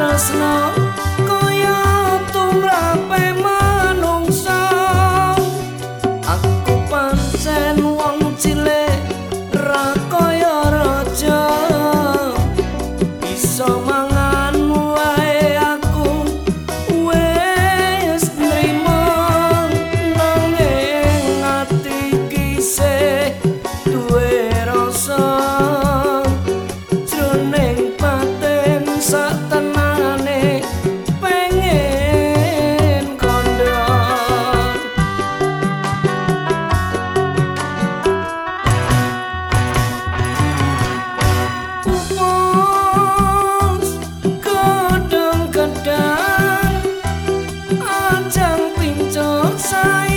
tresno kaya tumrape manungsa. Aku pancen wong cilik ra inside.